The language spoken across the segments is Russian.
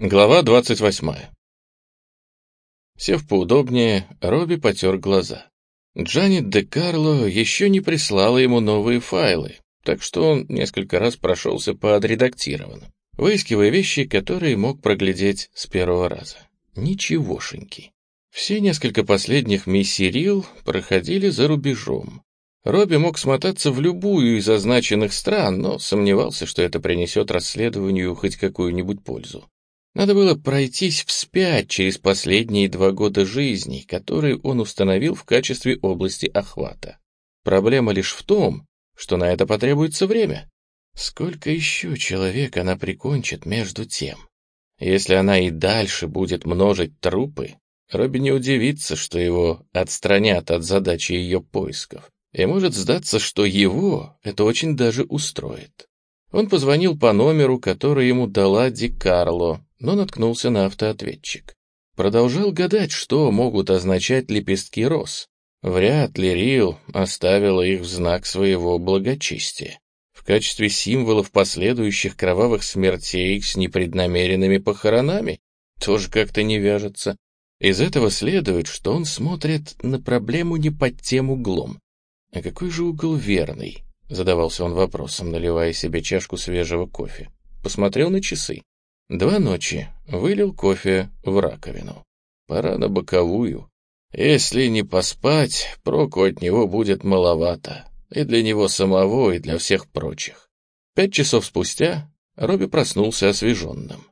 Глава 28. Сев поудобнее, Робби потер глаза. Джанет де Карло еще не прислала ему новые файлы, так что он несколько раз прошелся по отредактированным, выискивая вещи, которые мог проглядеть с первого раза. Ничегошеньки. Все несколько последних миссий Рил проходили за рубежом. Робби мог смотаться в любую из означенных стран, но сомневался, что это принесет расследованию хоть какую-нибудь пользу. Надо было пройтись вспять через последние два года жизни, которые он установил в качестве области охвата. Проблема лишь в том, что на это потребуется время. Сколько еще человек она прикончит между тем? Если она и дальше будет множить трупы, Робби не удивится, что его отстранят от задачи ее поисков. И может сдаться, что его это очень даже устроит. Он позвонил по номеру, который ему дала Ди Карло, но наткнулся на автоответчик. Продолжал гадать, что могут означать лепестки роз. Вряд ли Рил оставила их в знак своего благочестия. В качестве символов последующих кровавых смертей с непреднамеренными похоронами тоже как-то не вяжется. Из этого следует, что он смотрит на проблему не под тем углом. А какой же угол верный? Задавался он вопросом, наливая себе чашку свежего кофе. Посмотрел на часы. Два ночи вылил кофе в раковину. Пора на боковую. Если не поспать, проку от него будет маловато. И для него самого, и для всех прочих. Пять часов спустя Робби проснулся освеженным.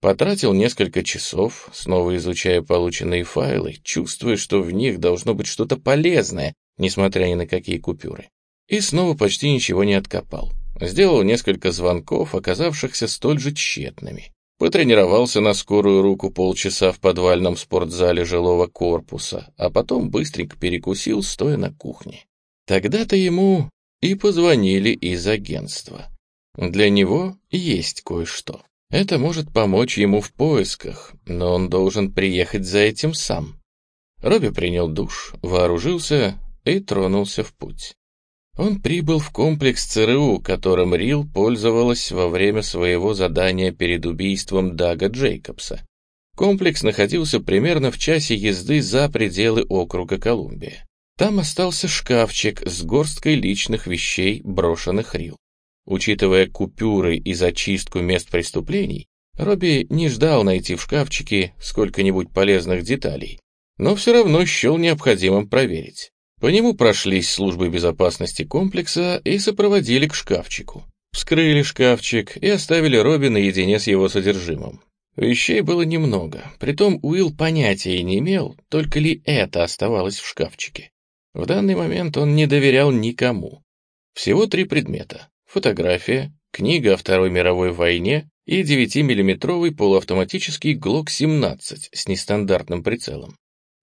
Потратил несколько часов, снова изучая полученные файлы, чувствуя, что в них должно быть что-то полезное, несмотря ни на какие купюры. И снова почти ничего не откопал. Сделал несколько звонков, оказавшихся столь же тщетными. Потренировался на скорую руку полчаса в подвальном спортзале жилого корпуса, а потом быстренько перекусил, стоя на кухне. Тогда-то ему и позвонили из агентства. Для него есть кое-что. Это может помочь ему в поисках, но он должен приехать за этим сам. Робби принял душ, вооружился и тронулся в путь. Он прибыл в комплекс ЦРУ, которым Рил пользовалась во время своего задания перед убийством Дага Джейкобса. Комплекс находился примерно в часе езды за пределы округа Колумбия. Там остался шкафчик с горсткой личных вещей, брошенных Рил. Учитывая купюры и зачистку мест преступлений, Робби не ждал найти в шкафчике сколько-нибудь полезных деталей, но все равно счел необходимым проверить. По нему прошлись службы безопасности комплекса и сопроводили к шкафчику. Вскрыли шкафчик и оставили Робби наедине с его содержимым. Вещей было немного, притом Уилл понятия не имел, только ли это оставалось в шкафчике. В данный момент он не доверял никому. Всего три предмета — фотография, книга о Второй мировой войне и 9-миллиметровый полуавтоматический ГЛОК-17 с нестандартным прицелом.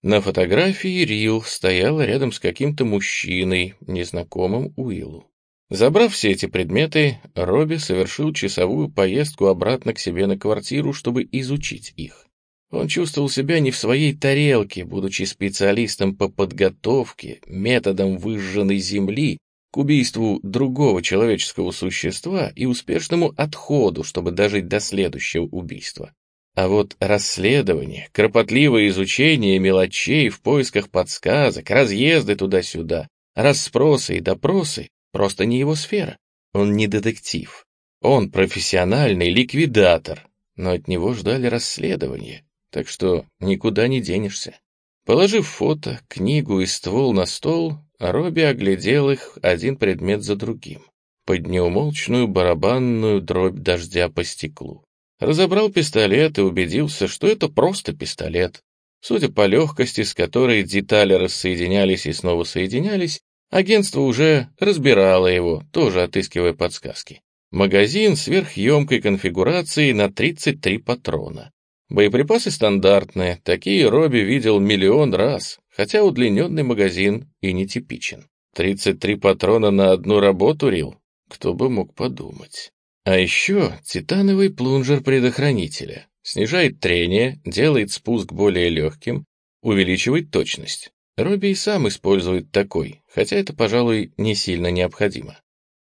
На фотографии Рил стояла рядом с каким-то мужчиной, незнакомым Уиллу. Забрав все эти предметы, Робби совершил часовую поездку обратно к себе на квартиру, чтобы изучить их. Он чувствовал себя не в своей тарелке, будучи специалистом по подготовке, методом выжженной земли к убийству другого человеческого существа и успешному отходу, чтобы дожить до следующего убийства. А вот расследование, кропотливое изучение мелочей в поисках подсказок, разъезды туда-сюда, расспросы и допросы — просто не его сфера. Он не детектив. Он профессиональный ликвидатор, но от него ждали расследования, так что никуда не денешься. Положив фото, книгу и ствол на стол, Робби оглядел их один предмет за другим, под неумолчную барабанную дробь дождя по стеклу. Разобрал пистолет и убедился, что это просто пистолет. Судя по легкости, с которой детали рассоединялись и снова соединялись, агентство уже разбирало его, тоже отыскивая подсказки. Магазин сверхъемкой конфигурации на 33 патрона. Боеприпасы стандартные, такие Робби видел миллион раз, хотя удлиненный магазин и нетипичен. 33 патрона на одну работу, Рил? Кто бы мог подумать. А еще титановый плунжер предохранителя. Снижает трение, делает спуск более легким, увеличивает точность. Робби и сам использует такой, хотя это, пожалуй, не сильно необходимо.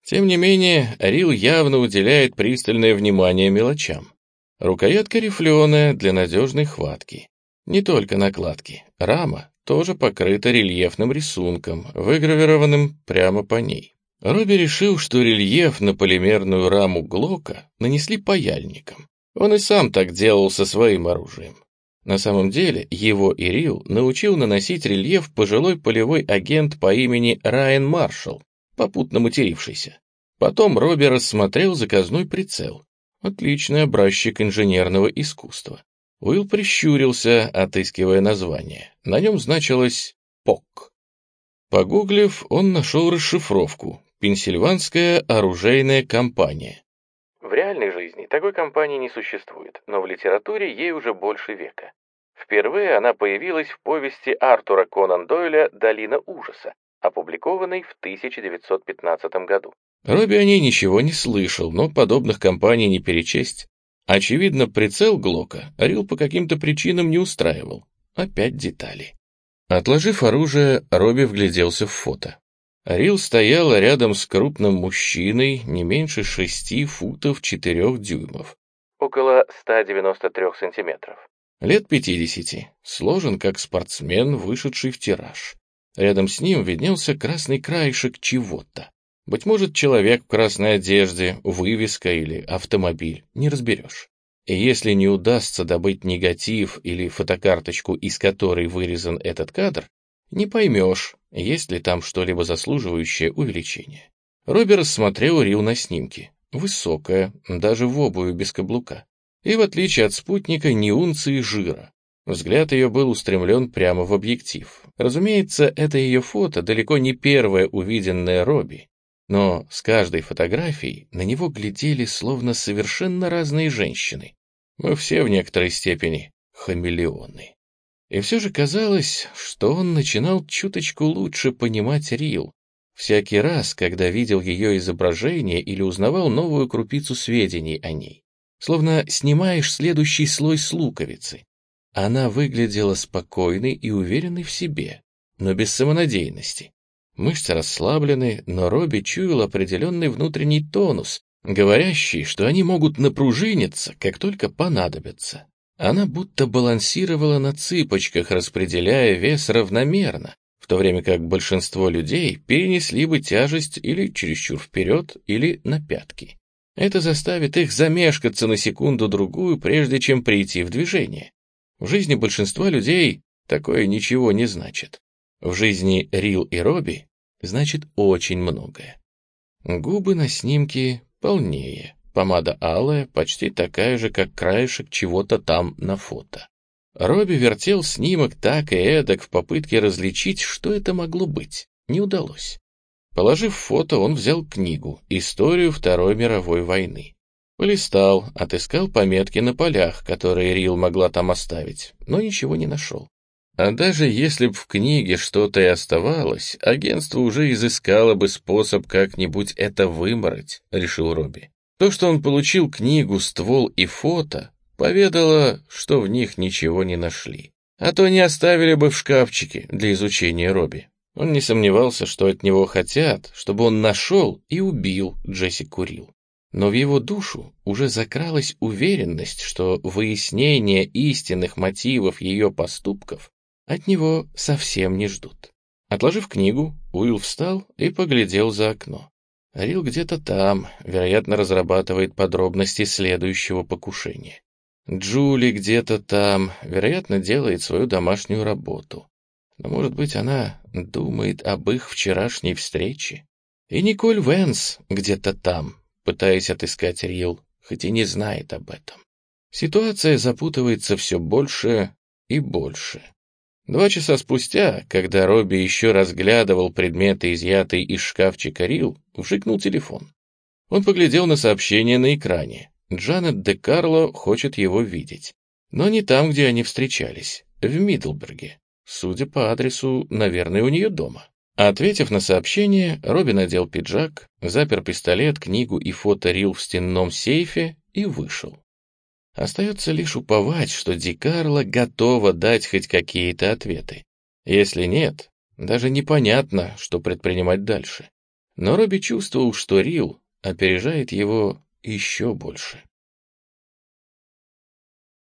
Тем не менее, Рил явно уделяет пристальное внимание мелочам. Рукоятка рифленая для надежной хватки. Не только накладки. Рама тоже покрыта рельефным рисунком, выгравированным прямо по ней. Робби решил, что рельеф на полимерную раму Глока нанесли паяльником. Он и сам так делал со своим оружием. На самом деле, его Ирил научил наносить рельеф пожилой полевой агент по имени Райан Маршалл, попутно матерившийся. Потом Робби рассмотрел заказной прицел. Отличный образчик инженерного искусства. Уилл прищурился, отыскивая название. На нем значилось «ПОК». Погуглив, он нашел расшифровку Пенсильванская оружейная компания. В реальной жизни такой компании не существует, но в литературе ей уже больше века. Впервые она появилась в повести Артура Конан Дойля «Долина ужаса», опубликованной в 1915 году. Робби о ней ничего не слышал, но подобных компаний не перечесть. Очевидно, прицел Глока Рил по каким-то причинам не устраивал. Опять детали. Отложив оружие, Робби вгляделся в фото. Рил стояла рядом с крупным мужчиной не меньше шести футов четырех дюймов. Около 193 сантиметров. Лет 50, сложен как спортсмен, вышедший в тираж. Рядом с ним виднелся красный краешек чего-то. Быть может, человек в красной одежде, вывеска или автомобиль, не разберешь. И если не удастся добыть негатив или фотокарточку, из которой вырезан этот кадр, не поймешь, есть ли там что-либо заслуживающее увеличения. Робби рассмотрел Рил на снимке. Высокая, даже в обуви без каблука. И в отличие от спутника, не унции жира. Взгляд ее был устремлен прямо в объектив. Разумеется, это ее фото далеко не первое увиденное Робби, но с каждой фотографией на него глядели словно совершенно разные женщины. Мы все в некоторой степени хамелеоны. И все же казалось, что он начинал чуточку лучше понимать Рил. Всякий раз, когда видел ее изображение или узнавал новую крупицу сведений о ней. Словно снимаешь следующий слой с луковицы. Она выглядела спокойной и уверенной в себе, но без самонадеянности. Мышцы расслаблены, но Робби чуял определенный внутренний тонус, говорящий, что они могут напружиниться, как только понадобятся. Она будто балансировала на цыпочках, распределяя вес равномерно, в то время как большинство людей перенесли бы тяжесть или чересчур вперед, или на пятки. Это заставит их замешкаться на секунду-другую, прежде чем прийти в движение. В жизни большинства людей такое ничего не значит. В жизни Рил и Робби значит очень многое. Губы на снимке полнее, Помада алая, почти такая же, как краешек чего-то там на фото. Робби вертел снимок так и эдак в попытке различить, что это могло быть. Не удалось. Положив фото, он взял книгу «Историю Второй мировой войны». Полистал, отыскал пометки на полях, которые Рил могла там оставить, но ничего не нашел. А даже если б в книге что-то и оставалось, агентство уже изыскало бы способ как-нибудь это вымороть, решил Робби. То, что он получил книгу, ствол и фото, поведало, что в них ничего не нашли. А то не оставили бы в шкафчике для изучения Робби. Он не сомневался, что от него хотят, чтобы он нашел и убил Джесси Курил. Но в его душу уже закралась уверенность, что выяснение истинных мотивов ее поступков от него совсем не ждут. Отложив книгу, Уилл встал и поглядел за окно. Рил где-то там, вероятно, разрабатывает подробности следующего покушения. Джули где-то там, вероятно, делает свою домашнюю работу. Но, может быть, она думает об их вчерашней встрече? И Николь Венс где-то там, пытаясь отыскать Рил, хоть и не знает об этом. Ситуация запутывается все больше и больше. Два часа спустя, когда Робби еще разглядывал предметы, изъятые из шкафчика Рил, вшикнул телефон. Он поглядел на сообщение на экране. Джанет де Карло хочет его видеть. Но не там, где они встречались, в Мидлберге. Судя по адресу, наверное, у нее дома. Ответив на сообщение, Робби надел пиджак, запер пистолет, книгу и фото Рил в стенном сейфе и вышел. Остается лишь уповать, что Ди Карло готова дать хоть какие-то ответы. Если нет, даже непонятно, что предпринимать дальше. Но Робби чувствовал, что Рил опережает его еще больше.